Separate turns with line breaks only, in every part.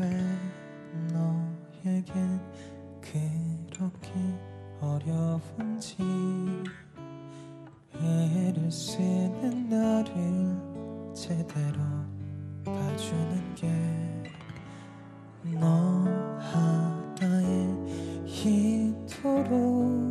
왜 너에겐 그렇게 어려운지 애를 쓰는 나를 제대로 봐주는 게 너 하나의 이토록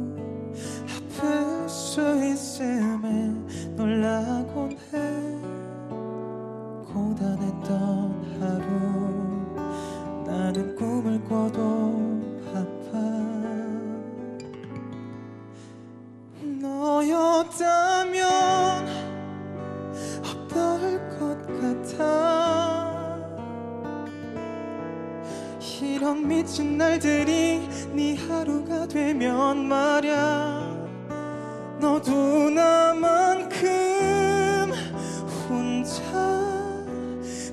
너였다면 어떨 것 같아? 이런 미친 날들이 네 하루가 되면 말야 너도 나만큼 혼자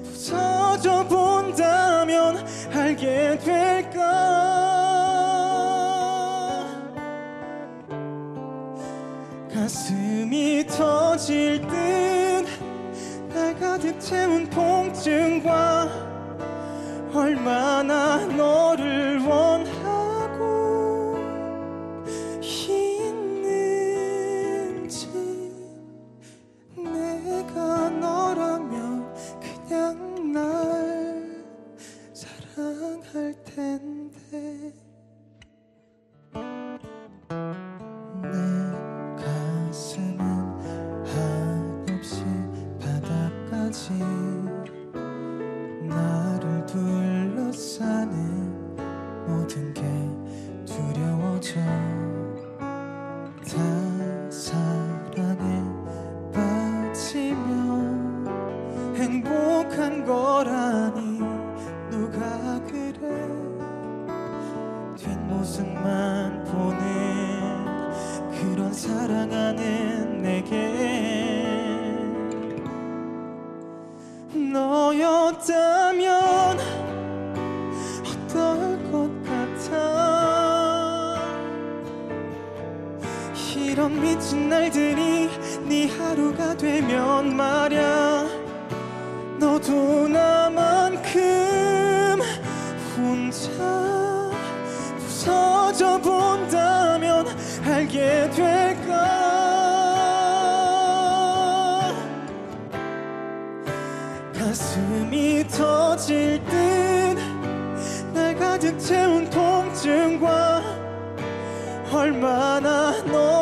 부서져 본다면 알게 가슴이 터질 듯날 가득 채운 통증과 얼마나 너를 원하고 있는지 내가 너라면 그냥 날 사랑할 텐데 행복한 거라니 누가 그래? 뒷모습만 보는 그런 사랑하는 내게. 너였다면 어떨 것 같아? 이런 미친 날들이 네 하루가 되면 말야 너도 나만큼 혼자 부서져 본다면 알게 될까? 가슴이 터질 듯 날 가득 채운 통증과 얼마나 너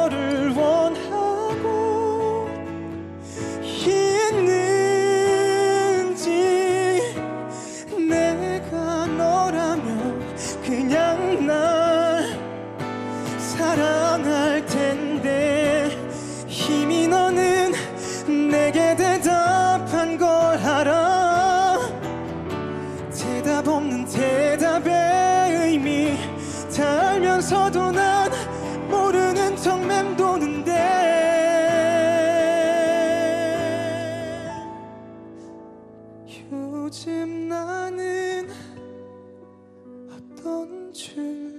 내게 대답한 걸 알아. 대답 없는 대답의 의미. 다 알면서도 난 모르는 척 맴도는데. 요즘 나는 어떤 줄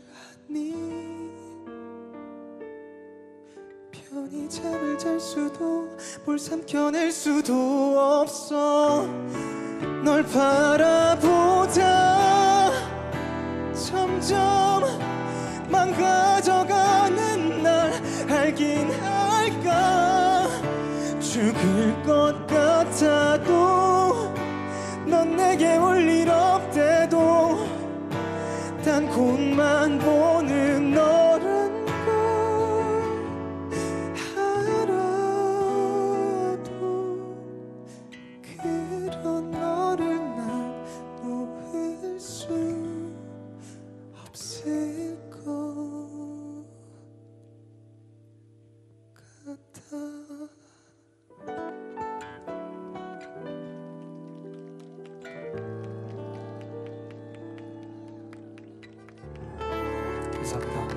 잠을 잘 수도 뭘 삼켜낼 수도 없어. 널 바라보다 Zapytał.